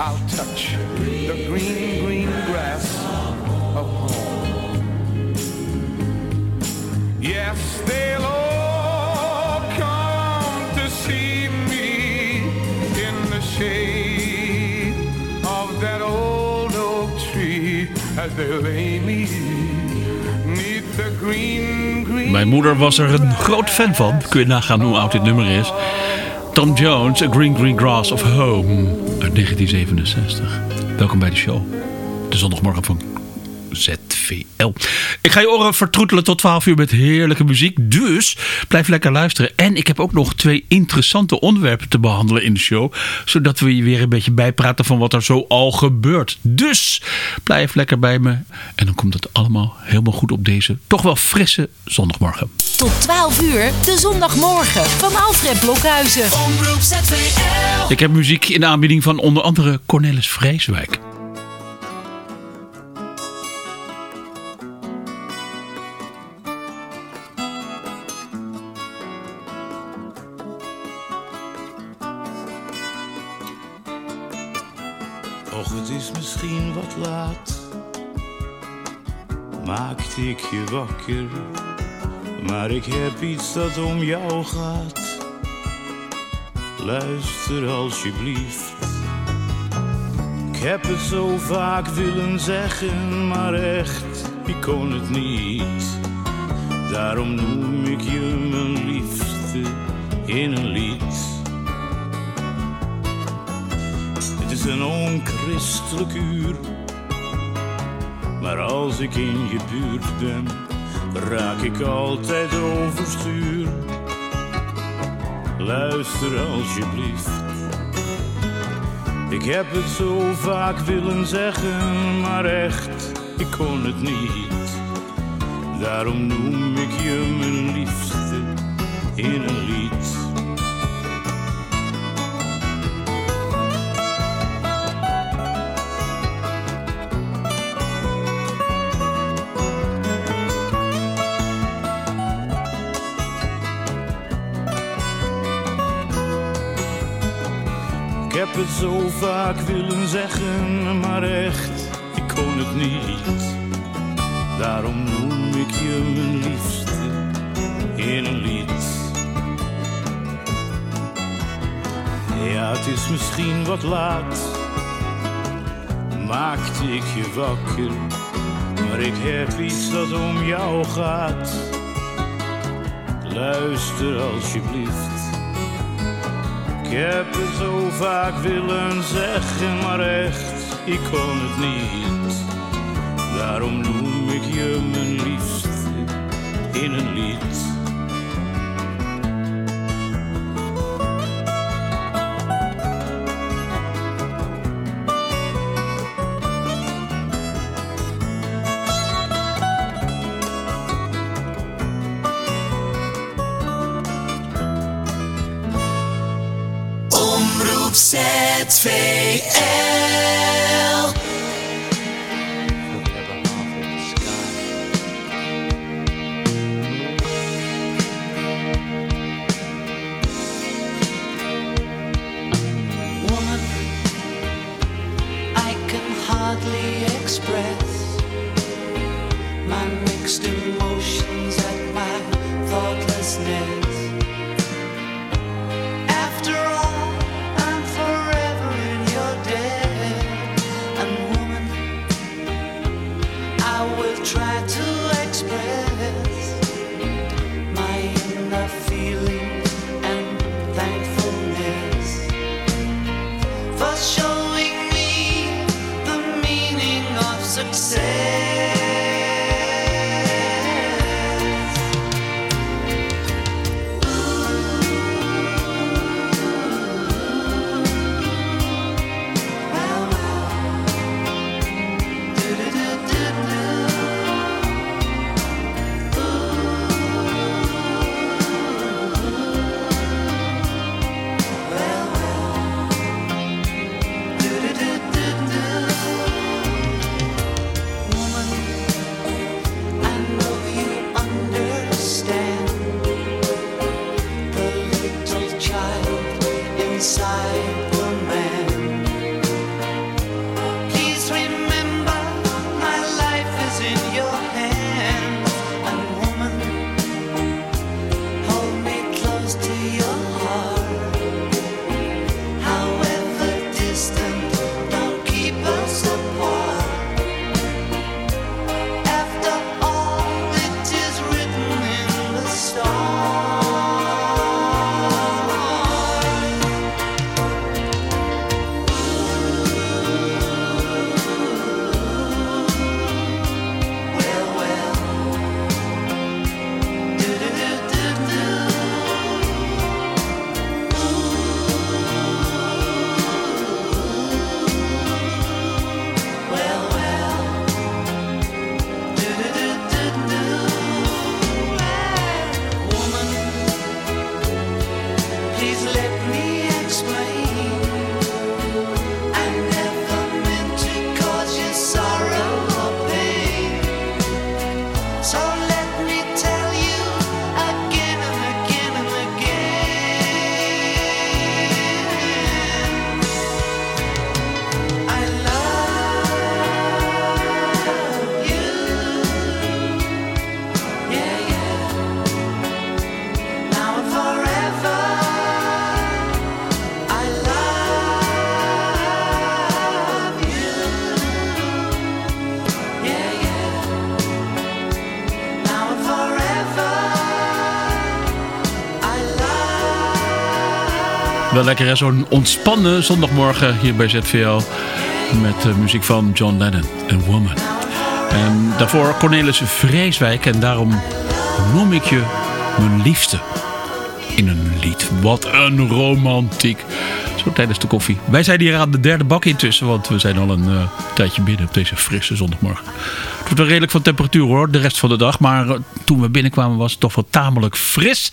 I'll touch the green, green grass of home. Yes, they'll all come to see me in the shade of that old oak tree as they lay me neath the green, green. Mijn moeder was er een groot fan van. Kun je nagaan hoe oud dit nummer is. Tom Jones, A Green Green Grass of Home 1967. Welkom bij de show. De zondagmorgen van Ik ga je oren vertroetelen tot 12 uur met heerlijke muziek. Dus blijf lekker luisteren. En ik heb ook nog twee interessante onderwerpen te behandelen in de show. Zodat we je weer een beetje bijpraten van wat er zo al gebeurt. Dus blijf lekker bij me. En dan komt het allemaal helemaal goed op deze toch wel frisse zondagmorgen. Tot 12 uur, de zondagmorgen van Alfred Blokhuizen. Omroep ZVL. Ik heb muziek in de aanbieding van onder andere Cornelis Vreeswijk. Och, het is misschien wat laat. Maakte ik je wakker, maar ik heb iets dat om jou gaat. Luister alsjeblieft. Ik heb het zo vaak willen zeggen, maar echt, ik kon het niet. Daarom noem ik je mijn liefste in een lied. Een onchristelijk uur. Maar als ik in je buurt ben, raak ik altijd overstuur. Luister alsjeblieft. Ik heb het zo vaak willen zeggen, maar echt, ik kon het niet. Daarom noem ik je mijn liefste in een vaak willen zeggen, maar echt, ik kon het niet. Daarom noem ik je mijn liefste in een lied. Ja, het is misschien wat laat, maakte ik je wakker. Maar ik heb iets dat om jou gaat. Luister alsjeblieft. Ik heb het zo vaak willen zeggen, maar echt, ik kon het niet. Daarom noem ik je mijn liefste in een lied. Wel lekker zo'n ontspannen zondagmorgen hier bij ZVL. Met de muziek van John Lennon en Woman. En daarvoor Cornelis Vreeswijk. En daarom noem ik je mijn liefste in een lied. Wat een romantiek. Zo tijdens de koffie. Wij zijn hier aan de derde bak intussen. Want we zijn al een eh, tijdje binnen op deze frisse zondagmorgen. Het wel redelijk van temperatuur hoor. De rest van de dag. Maar eh, toen we binnenkwamen was het toch wel tamelijk fris.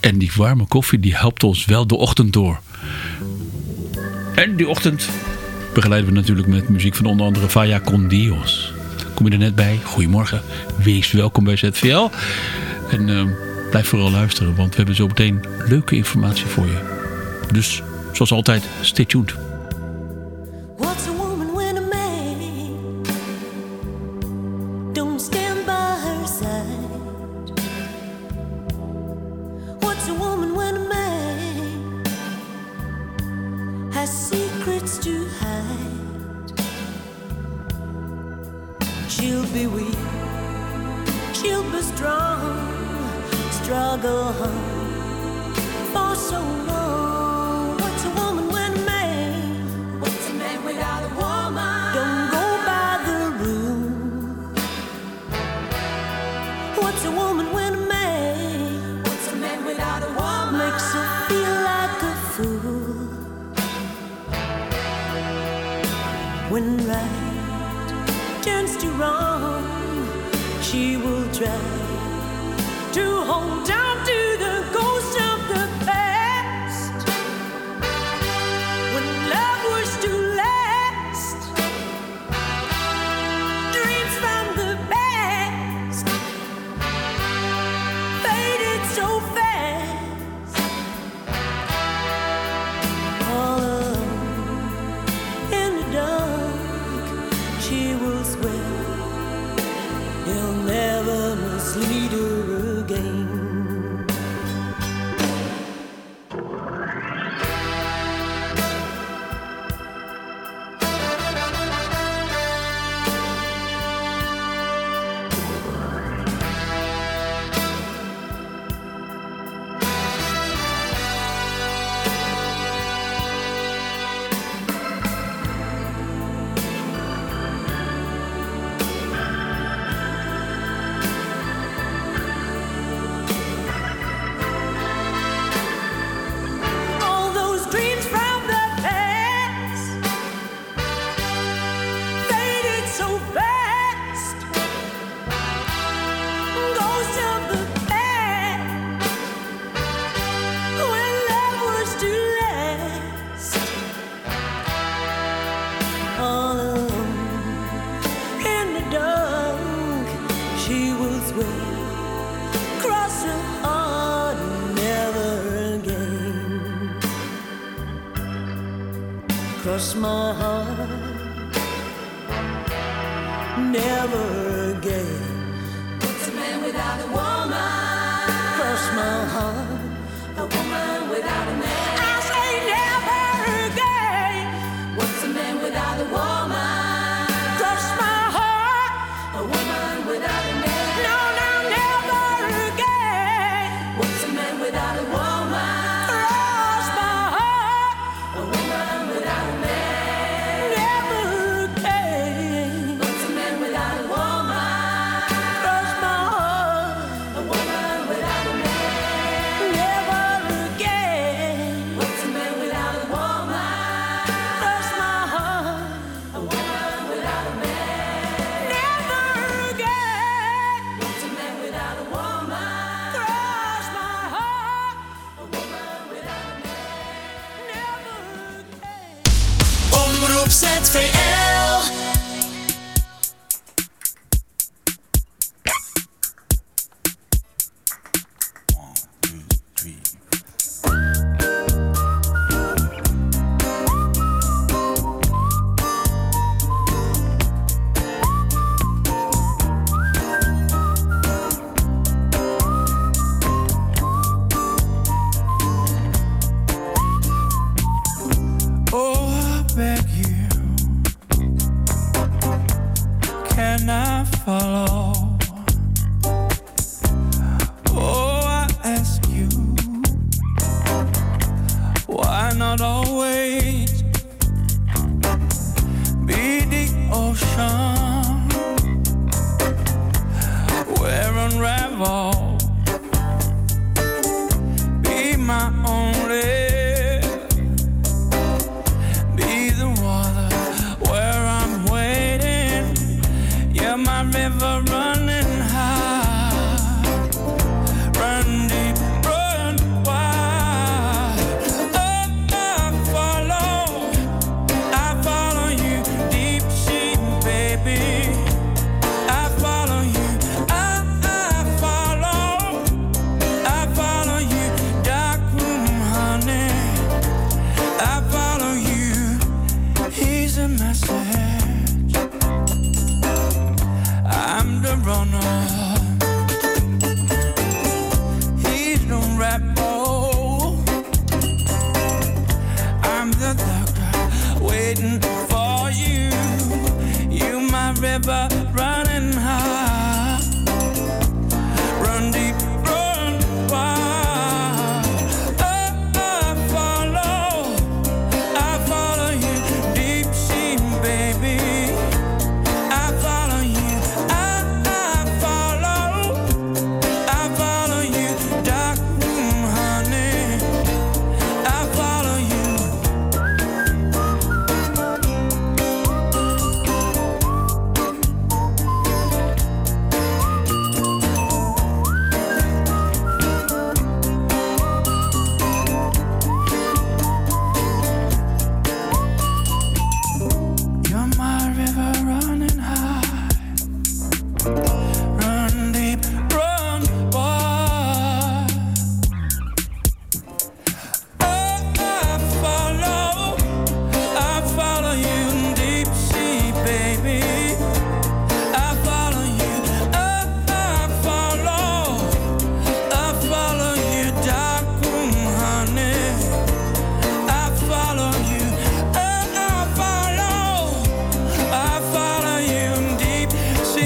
En die warme koffie die helpt ons wel de ochtend door. En die ochtend begeleiden we natuurlijk met muziek van onder andere Vaya Con Dios. Kom je er net bij? Goedemorgen. Wees welkom bij ZVL. En eh, blijf vooral luisteren, want we hebben zo meteen leuke informatie voor je. Dus zoals altijd, stay tuned.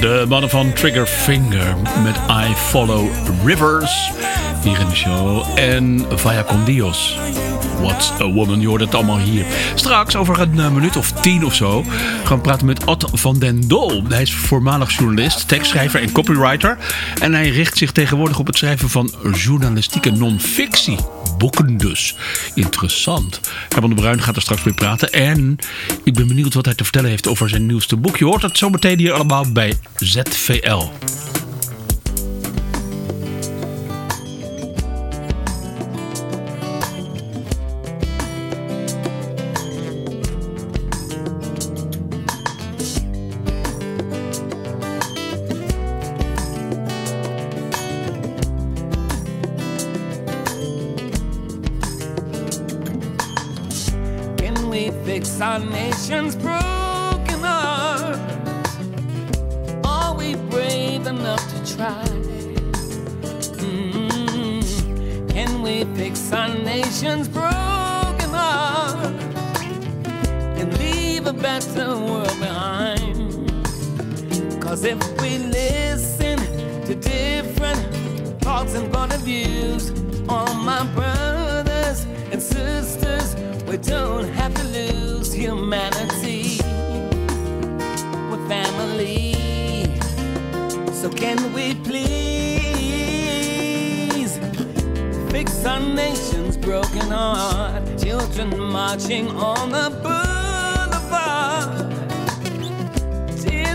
De mannen van Trigger Finger met I Follow Rivers. Hier in de show. En Vaya con Dios. What's a Woman. Je hoort het allemaal hier. Straks, over een eh, minuut of tien of zo, gaan we praten met Ad van den Dol. Hij is voormalig journalist, tekstschrijver en copywriter. En hij richt zich tegenwoordig op het schrijven van journalistieke non-fictie. Boeken dus. Interessant. Herman de Bruin gaat er straks mee praten. En ik ben benieuwd wat hij te vertellen heeft over zijn nieuwste boek. Je hoort het zo meteen hier allemaal bij ZVL. passion's proof.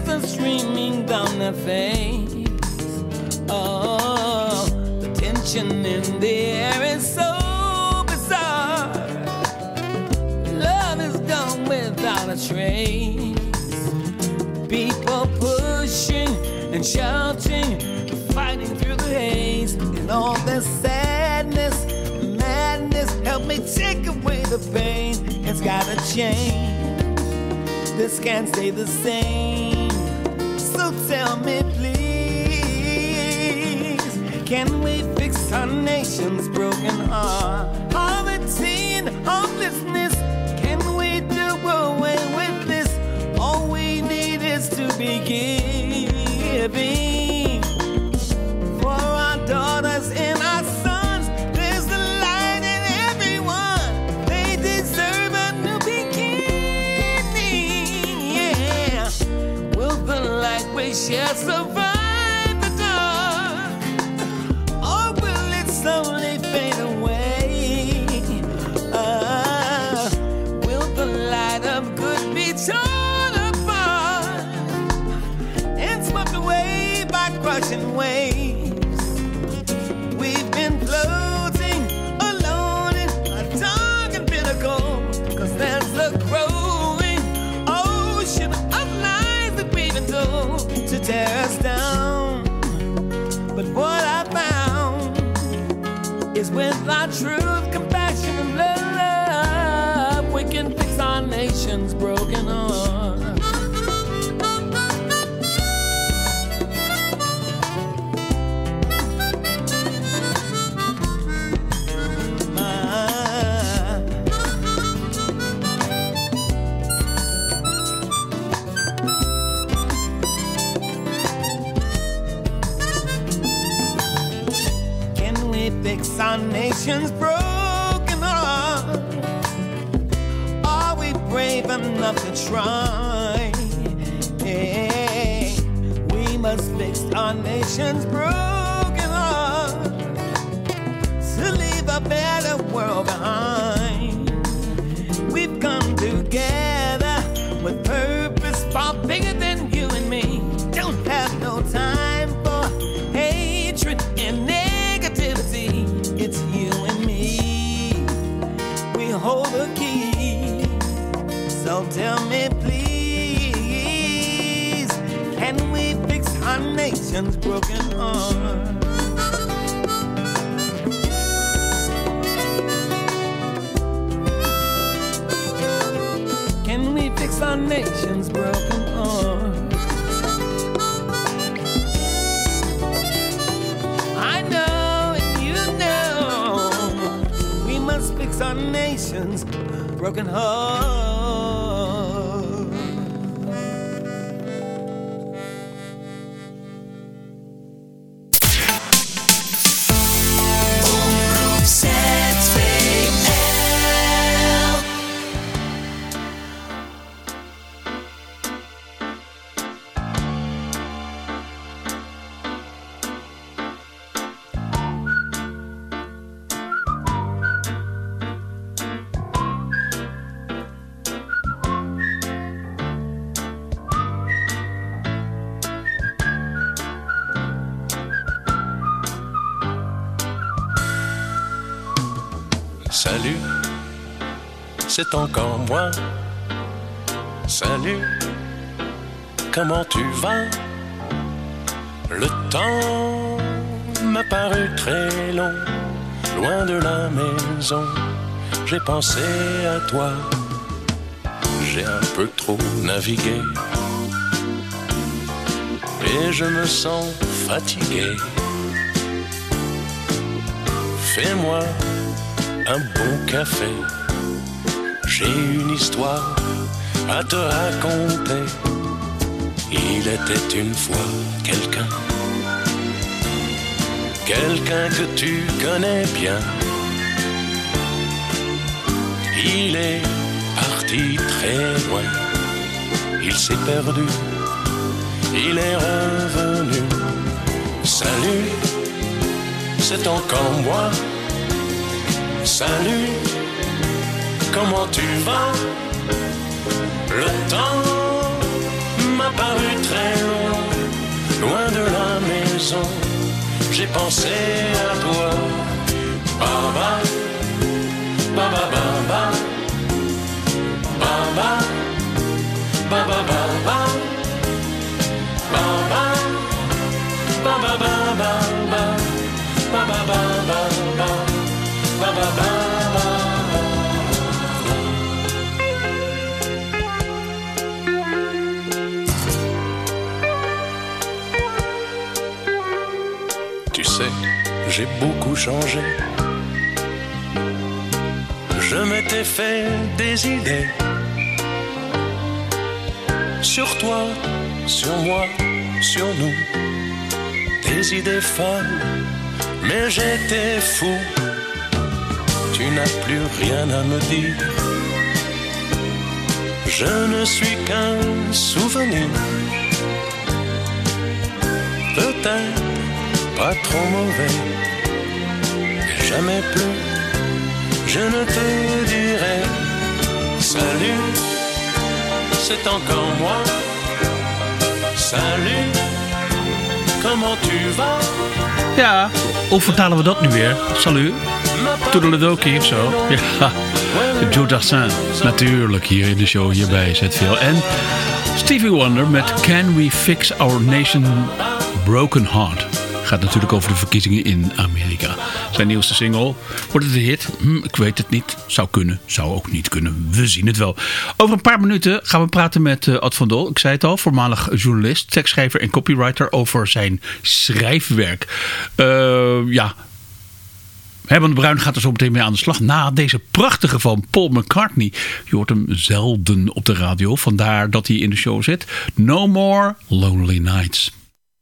Tears streaming down their face. Oh, the tension in the air is so bizarre. Love is gone without a trace. People pushing and shouting, fighting through the haze, and all this sadness, madness. Help me take away the pain. It's gotta change. This can't stay the same. Tell me, please, can we fix our nation's broken heart? Poverty and hopelessness, can we do away with this? All we need is to be light we try? Hey, we must fix our nation's broken heart. C'est encore moi. Salut, comment tu vas? Le temps m'a paru très long, loin de la maison. J'ai pensé à toi, j'ai un peu trop navigué. Et je me sens fatigué. Fais-moi un bon café. J'ai une histoire à te raconter. Il était une fois quelqu'un, quelqu'un que tu connais bien. Il est parti très loin, il s'est perdu, il est revenu. Salut, c'est encore moi. Salut, comment tu vas Le temps m'a paru très long, loin de la maison. J'ai pensé à toi. Baba, baba, baba, baba, baba, baba, baba, baba, baba, baba, baba, baba. Tu j'ai beaucoup changé. Je m'étais fait des idées sur toi, sur moi, sur nous. Des idées folles, mais j'étais fou tu n'as plus rien à me dire. Je ne suis qu'un souvenir. Peut-être trop mauvais. Jamais plus, je ne te dirai salut, c'est encore moi. Salut, comment tu vas? Ja, hoe vertalen we dat nu weer? Salut. Toedeledokie of zo? Ja, Joe Dassin. Natuurlijk hier in de show hier bij ZVL. En Stevie Wonder met Can We Fix Our Nation Broken Heart? Gaat natuurlijk over de verkiezingen in Amerika. Zijn nieuwste single. Wordt het een hit? Hm, ik weet het niet. Zou kunnen. Zou ook niet kunnen. We zien het wel. Over een paar minuten gaan we praten met uh, Ad van Dol. Ik zei het al. Voormalig journalist, tekstschrijver en copywriter. Over zijn schrijfwerk. Uh, ja, Herman de Bruin gaat er zo meteen mee aan de slag. Na deze prachtige van Paul McCartney. Je hoort hem zelden op de radio. Vandaar dat hij in de show zit. No More Lonely Nights.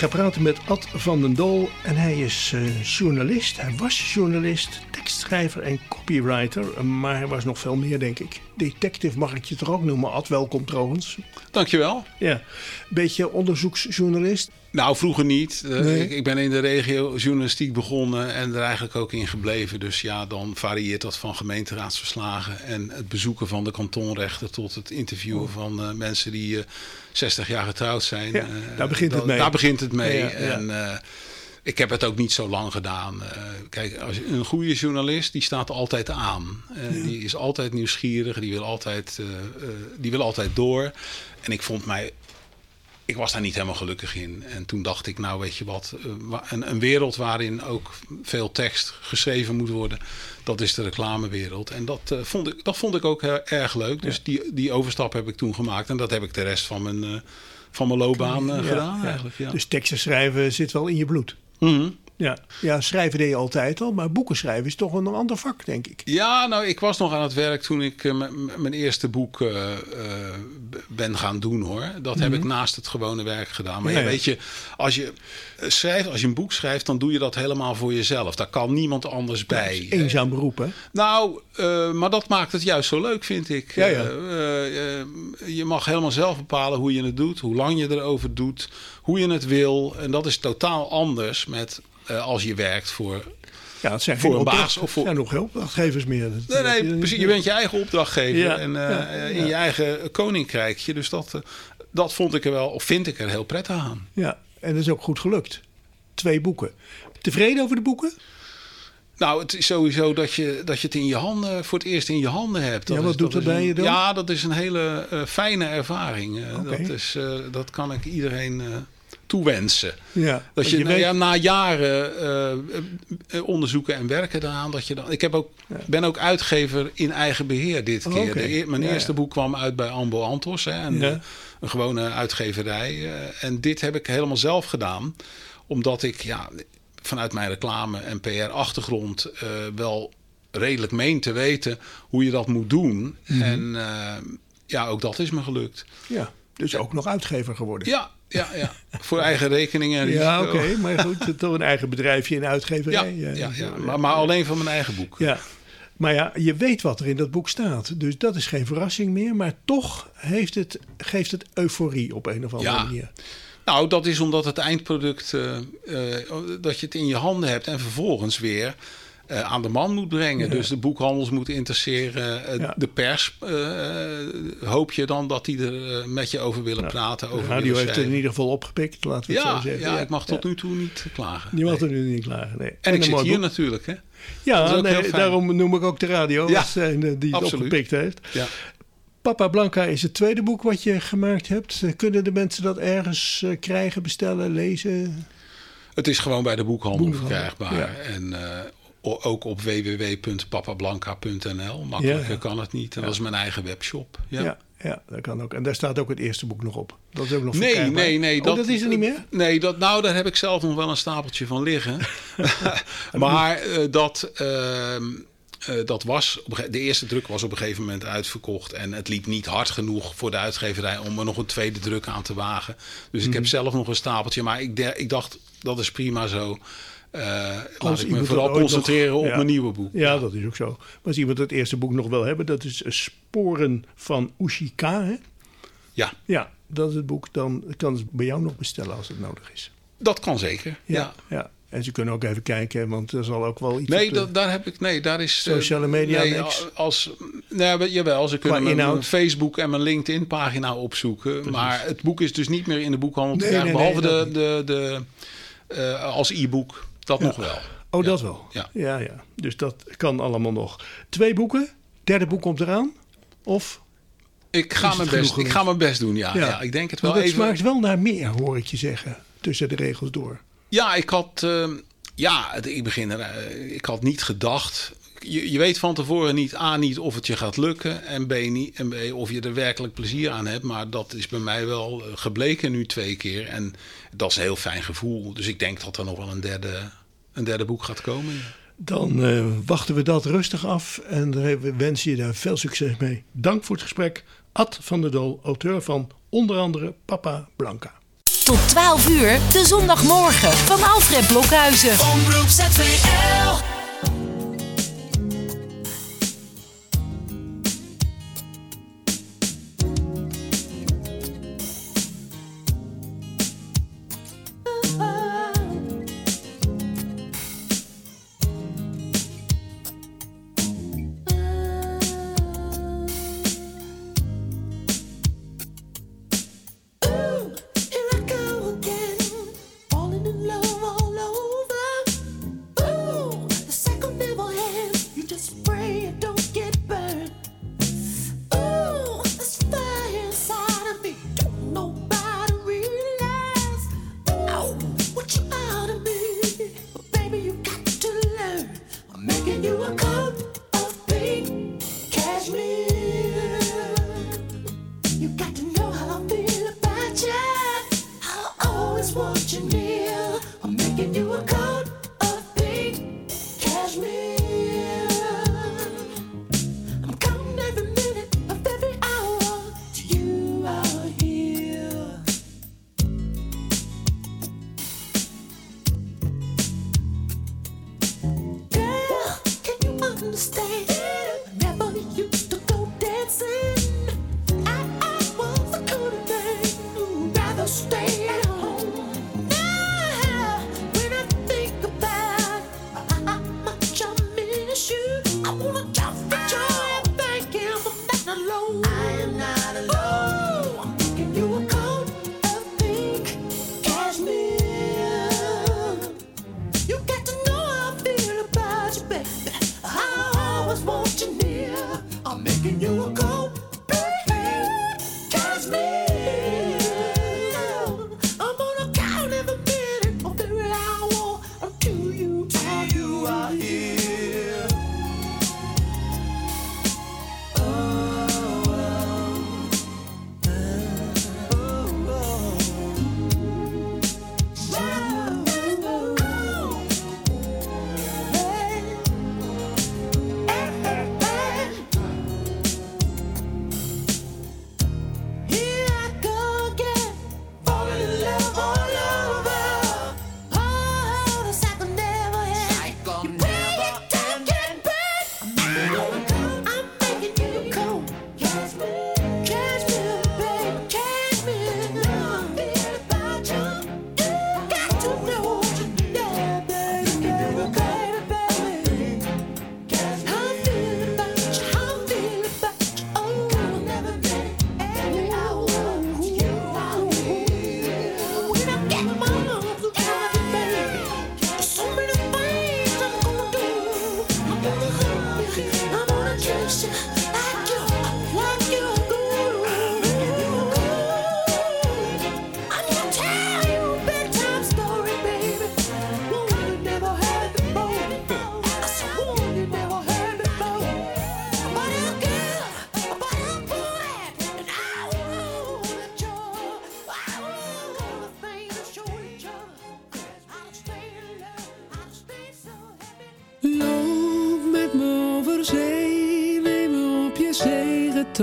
Ik ga praten met Ad van den Dol en hij is eh, journalist. Hij was journalist, tekstschrijver en copywriter. Maar hij was nog veel meer, denk ik. Detective mag ik je toch ook noemen, Ad? Welkom trouwens. Dankjewel. Ja, beetje onderzoeksjournalist. Nou, vroeger niet. Eh, Nee. ik, ik ben in de regio journalistiek begonnen en er eigenlijk ook in gebleven. Dus ja, dan varieert dat van gemeenteraadsverslagen en het bezoeken van de kantonrechter tot het interviewen van eh, mensen die eh 60 jaar getrouwd zijn. Ja, daar begint het mee. Daar begint het mee. Ja, ja. En ik heb het ook niet zo lang gedaan. Eh, kijk, als een goede journalist die staat altijd aan. Eh, Die is altijd nieuwsgierig, die wil altijd, eh, die wil altijd door. En ik vond mij ik was daar niet helemaal gelukkig in. En toen dacht ik, nou weet je wat, wa- een, een wereld waarin ook veel tekst geschreven moet worden, dat is de reclamewereld. En dat, vond, ik, dat vond ik ook heel erg leuk. Dus die, die overstap heb ik toen gemaakt. En dat heb ik de rest van mijn, van mijn loopbaan Ja, gedaan ja. eigenlijk. Ja. Dus teksten schrijven zit wel in je bloed. Mm-hmm. Ja. ja, schrijven deed je altijd al, maar boeken schrijven is toch een ander vak, denk ik. Ja, nou, ik was nog aan het werk toen ik eh, mijn eerste boek eh, eh, ben gaan doen, hoor. Dat heb ik naast het gewone werk gedaan. Maar Ja, weet je, als je schrijft, als je een boek schrijft, dan doe je dat helemaal voor jezelf. Daar kan niemand anders bij. Eenzaam beroep, hè? Nou, eh, maar dat maakt het juist zo leuk, vind ik. Ja, ja. Eh, eh, je mag helemaal zelf bepalen hoe je het doet, hoe lang je erover doet, hoe je het wil. En dat is totaal anders met als je werkt voor. Ja, het zijn Voor een baas of voor- zijn nog geen opdrachtgevers meer. Nee, nee, dat- precies. Je bent je eigen opdrachtgever Ja, en eh, ja, eh, in je eigen koninkrijkje. Dus dat, eh, dat vond ik er wel, of vind ik er heel prettig aan. Ja, en dat is ook goed gelukt. Twee boeken. Tevreden over de boeken? Nou, het is sowieso dat je, dat je het in je handen, voor het eerst in je handen hebt. Ja, Dat wat is- doet dat bij een- je dan? Ja, dat is een hele eh, fijne ervaring. Eh, dat, is, eh, dat kan ik iedereen eh, toewensen. Ja, Dat je, je nou weet- ja, na jaren eh, eh, onderzoeken en werken daaraan, dat je dan. Ik heb ook, ben ook uitgever in eigen beheer dit Oh, keer. De mijn Ja, eerste boek kwam uit bij Ambo Antos, hè, een, Ja. eh, een gewone uitgeverij. en dit heb ik helemaal zelf gedaan, omdat ik ja, vanuit mijn reclame en PR-achtergrond wel redelijk meen te weten hoe je dat moet doen. Mhm. En ja, ook dat is me gelukt. Ja, dus ook nog uitgever geworden. Ja, ja, ja. voor eigen rekening en Ja, oké, maar goed, toch een eigen bedrijfje in uitgeverij. ja, Ja, ja, Maar, maar alleen van mijn eigen boek. Ja, maar ja, je weet wat er in dat boek staat. Dus dat is geen verrassing meer. Maar toch heeft het, geeft het euforie op een of andere Ja. manier. Nou, dat is omdat het eindproduct, eh, eh, dat je het in je handen hebt en vervolgens weer eh, aan de man moet brengen. Ja. Dus de boekhandels moeten interesseren. eh, Ja. De pers eh, hoop je dan dat die er met je over willen praten. De Over radio willen heeft het in ieder geval opgepikt, laten we het zo zeggen. ja, ik mag tot nu toe niet klagen. Die mag er nu niet klaar. Nee. En ik zit hier boek. natuurlijk, hè? Ja, nee, daarom noem ik ook de radio Ja, als zijnde die het absoluut. opgepikt heeft. Ja. Papa Blanca is het tweede boek wat je gemaakt hebt. Kunnen de mensen dat ergens krijgen, bestellen, lezen? Het is gewoon bij de boekhandel Boekhandel, verkrijgbaar. ja. En ook op www.papablanca.nl. Makkelijker Ja, kan het niet. En dat is mijn eigen webshop. Ja. Ja. ja, dat kan ook. En daar staat ook het eerste boek nog op. Dat is ook nog Nee, verkrijgbaar. nee, nee. Oh, dat, is er niet meer? Nee, dat, nou, daar heb ik zelf nog wel een stapeltje van liggen. maar eh, dat, ehm, eh, dat was, de eerste druk was op een gegeven moment uitverkocht. En het liep niet hard genoeg voor de uitgeverij om er nog een tweede druk aan te wagen. Dus ik heb Mhm. zelf nog een stapeltje. Maar ik, ik dacht, dat is prima zo. Eh, laat ik me vooral concentreren nog- op ja. mijn nieuwe boek. Ja, dat is ook zo. Maar als iemand het eerste boek nog wil hebben, dat is Sporen van Ushika. Hè? Ja, Ja, dat is het boek. Dan kan het bij jou nog bestellen als het nodig is. dat kan zeker. Ja. ja. En ze kunnen ook even kijken, want er zal ook wel iets Nee, dat, daar heb ik. Nee, daar is. eh, Sociale media Nee, niks? als. Nee, we- jawel, ze kunnen mijn, Facebook en mijn LinkedIn pagina opzoeken. Maar het boek is dus niet meer in de boekhandel te Nee, nee, behalve de, de, de, eh, als e-book. Dat nog wel. Oh, dat wel. Ja. ja, ja. Dus dat kan allemaal nog. Twee boeken. Derde boek komt eraan. Of? Ik ga, mijn genoeg best, ik ga mijn best doen, ja. ja. ik denk het wel Maar dat even. smaakt wel naar meer, hoor ik je zeggen. Tussen de regels door. Ja, ik had, ehm, ja, ik begin er, eh, ik had niet gedacht. Je, je weet van tevoren niet A niet of het je gaat lukken en B niet en B of je er werkelijk plezier aan hebt. Maar dat is bij mij wel eh, gebleken nu twee keer en dat is een heel fijn gevoel. Dus ik denk dat er nog wel een derde, een derde boek gaat komen. ja. Dan eh, wachten we dat rustig af en we wensen je daar veel succes mee. Dank voor het gesprek. Ad van der Dol, auteur van onder andere Papa Blanca. Tot 12 uur, de zondagmorgen van Alfred Blokhuizen. Omroep ZVL.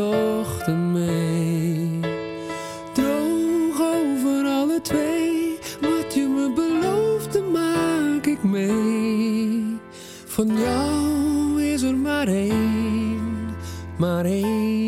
ochtend mee. Droog over alle twee, wat je me beloofde, maak ik mee. Van jou is er maar één, maar één.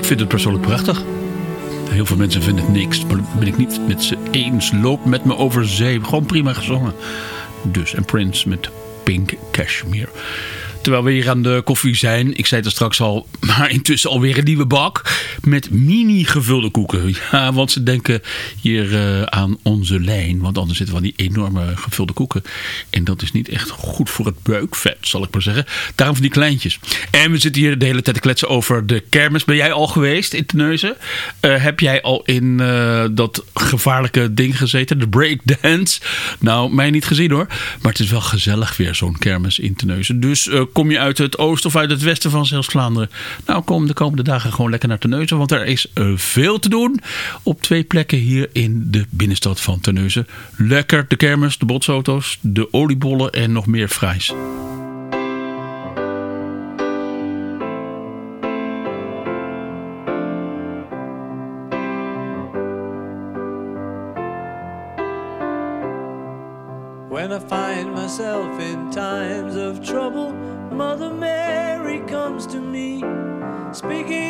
Ik vind het persoonlijk prachtig. Heel veel mensen vinden het niks, maar ben ik niet met ze eens. Loop met me over zee. Gewoon prima gezongen. Dus, en Prince met Pink Cashmere. Terwijl we hier aan de koffie zijn. Ik zei het er straks al. Maar intussen alweer een nieuwe bak. Met mini gevulde koeken. Ja, want ze denken hier eh, aan onze lijn. Want anders zitten we aan die enorme gevulde koeken. En dat is niet echt goed voor het buikvet, zal ik maar zeggen. Daarom van die kleintjes. En we zitten hier de hele tijd te kletsen over de kermis. Ben jij al geweest in Terneuzen? Eh, heb jij al in eh, dat gevaarlijke ding gezeten? De breakdance? Nou, mij niet gezien hoor. Maar het is wel gezellig weer zo'n kermis in Terneuzen. Dus kom je uit het oosten of uit het westen van Zeeuws-Vlaanderen? Nou, kom de komende dagen gewoon lekker naar Terneuzen. Want er is eh, veel te doen op twee plekken hier in de binnenstad van Terneuzen. Lekker de kermis, de botsauto's, de oliebollen en nog meer fries. When I find myself in times of trouble, Mother Mary comes to me, speaking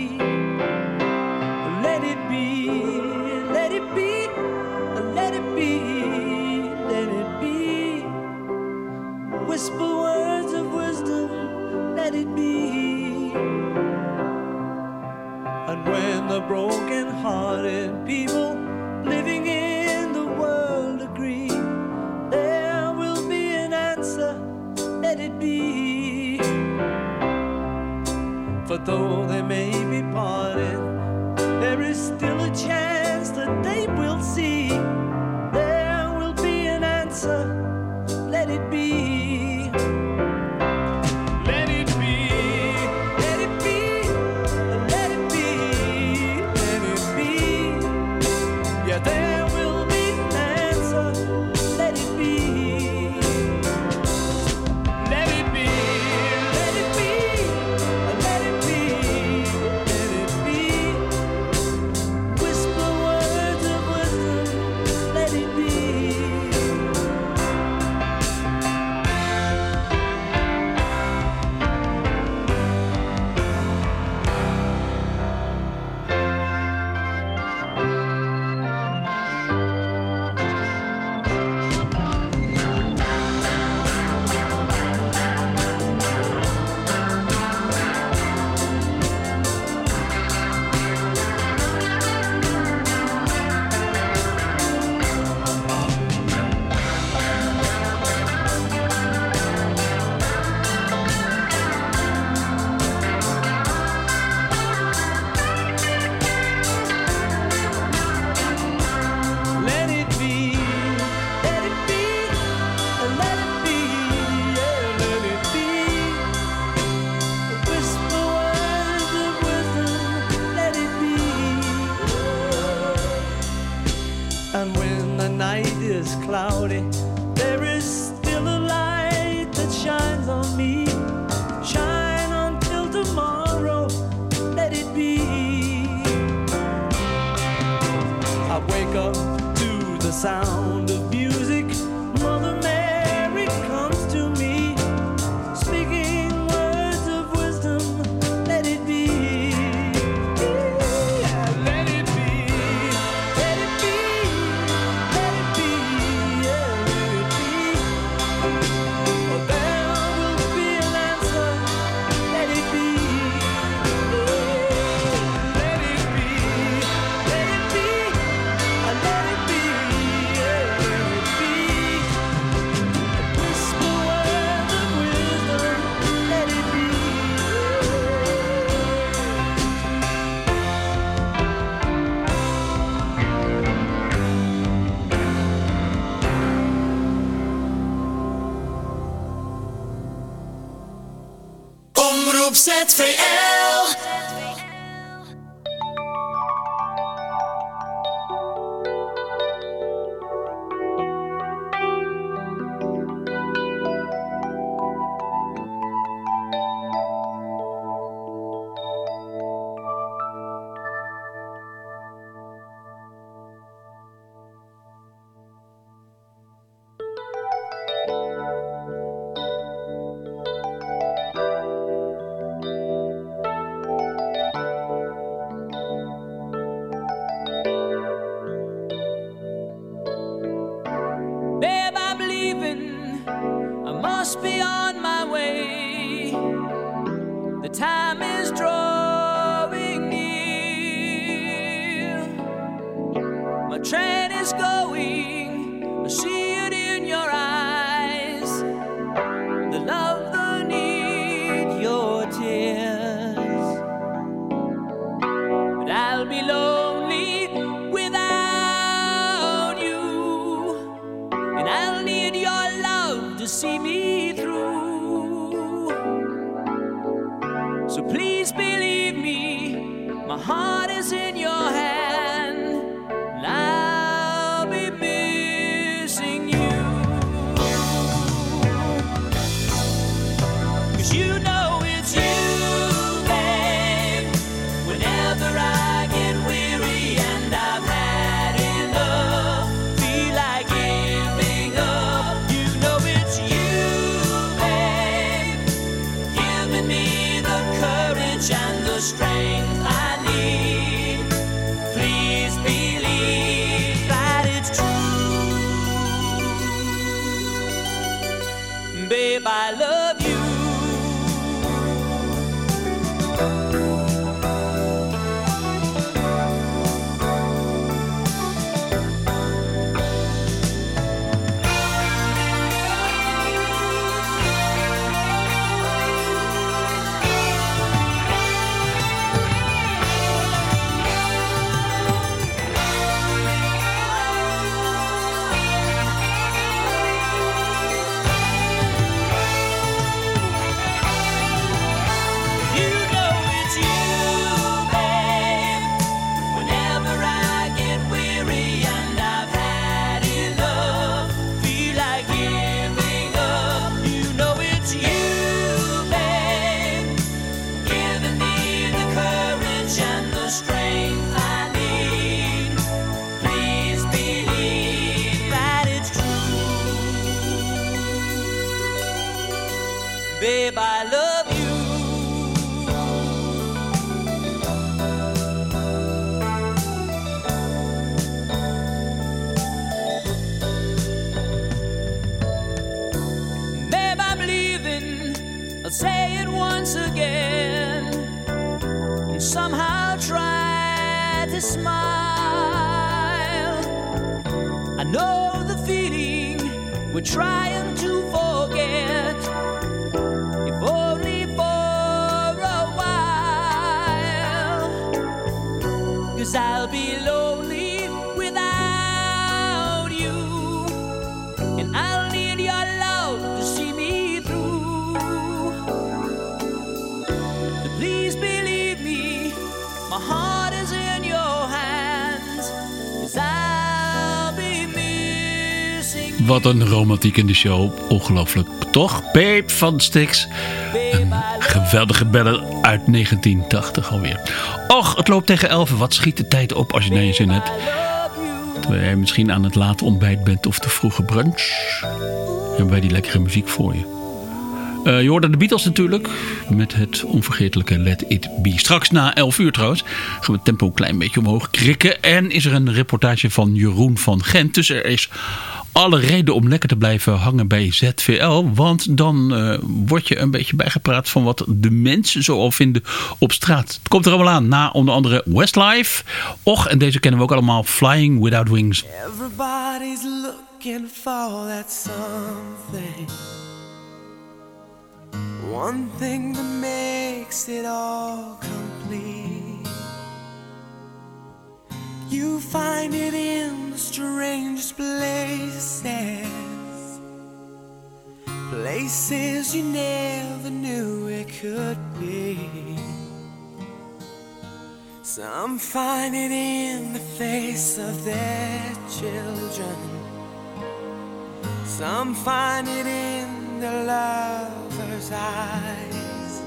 Wat een romantiek in de show. Ongelooflijk. Toch? Babe van Styx. Een geweldige bellen uit 1980 alweer. Och, het loopt tegen 11. Wat schiet de tijd op als je naar je zin hebt. Terwijl jij misschien aan het late ontbijt bent of de vroege brunch. Hebben wij die lekkere muziek voor je. Eh, je hoorde de Beatles natuurlijk. Met het onvergetelijke Let It Be. Straks na 11 uur trouwens. Gaan we het tempo een klein beetje omhoog krikken. En is er een reportage van Jeroen van Gent. Dus er is alle reden om lekker te blijven hangen bij ZVL. Want dan eh, word je een beetje bijgepraat van wat de mensen zo al vinden op straat. Het komt er allemaal aan. Na onder andere Westlife. Och, en deze kennen we ook allemaal. Flying Without Wings. Everybody's looking for that something. One thing that makes it all complete. You find it in the strangest places. Places you never knew it could be. Some find it in the face of their children. Some find it in the lover's eyes.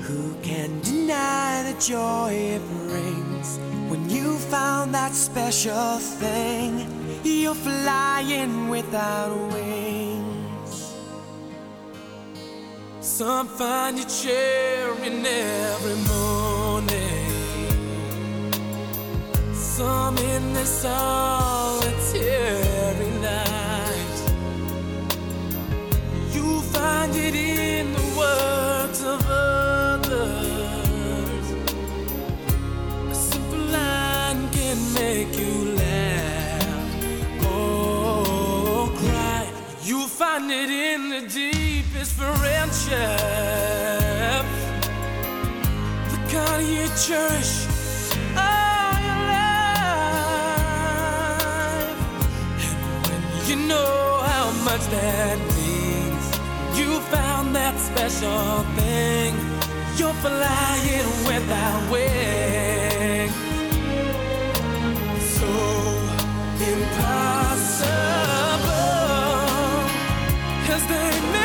Who can deny the joy it brings when you found that special thing? You're flying without wings. Some find you cheering every morning. Some in the find it in the words of others. A simple line can make you laugh or cry. You'll find it in the deepest friendship. The kind you cherish. Special thing. You're flying without wings. So impossible as they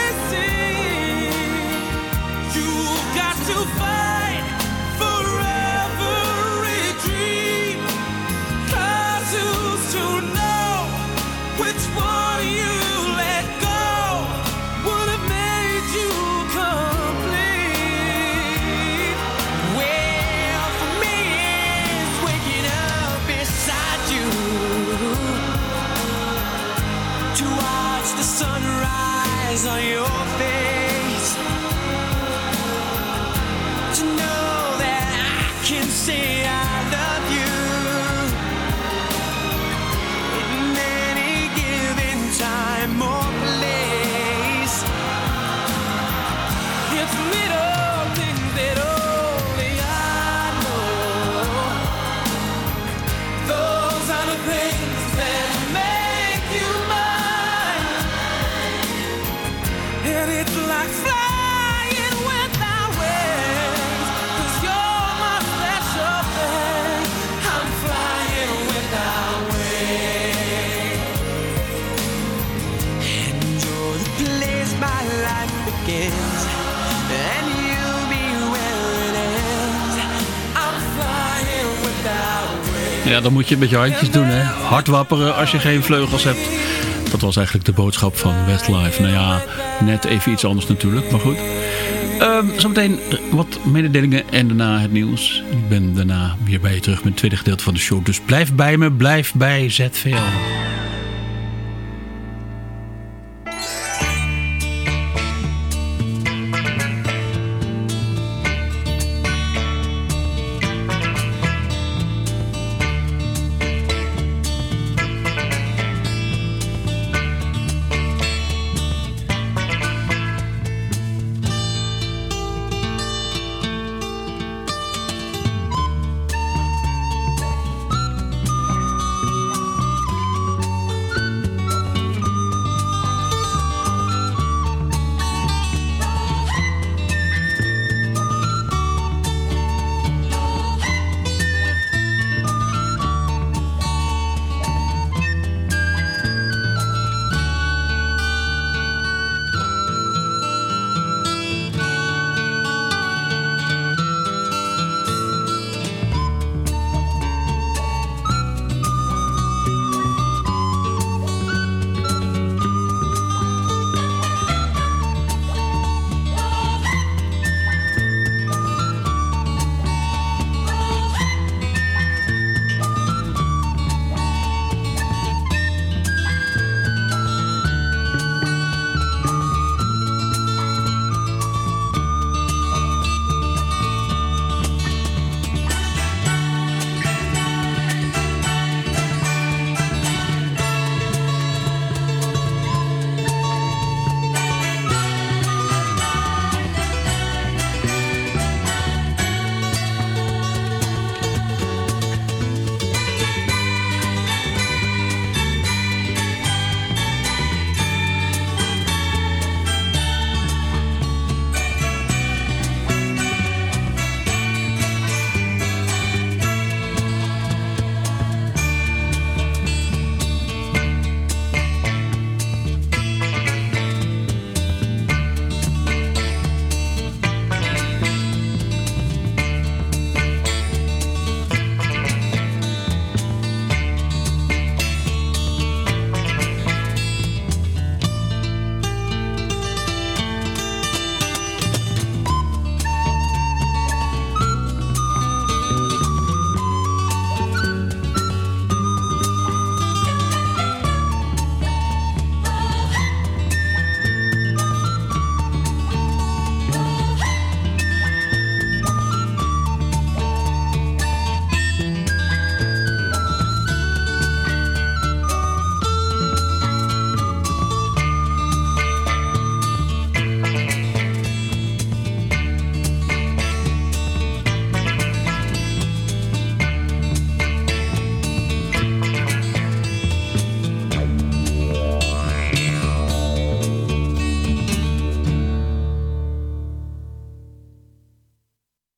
Ja, dan moet je het met je handjes doen, hè. Hard wapperen als je geen vleugels hebt. Dat was eigenlijk de boodschap van Westlife. Nou ja, net even iets anders natuurlijk, maar goed. Ehm, zometeen wat mededelingen en daarna het nieuws. Ik ben daarna weer bij je terug met het tweede gedeelte van de show. Dus blijf bij me, blijf bij ZVL.